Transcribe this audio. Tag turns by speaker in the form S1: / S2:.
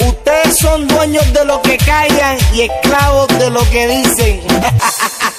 S1: Ustedes son dueños de lo que callan y esclavos de lo que dicen.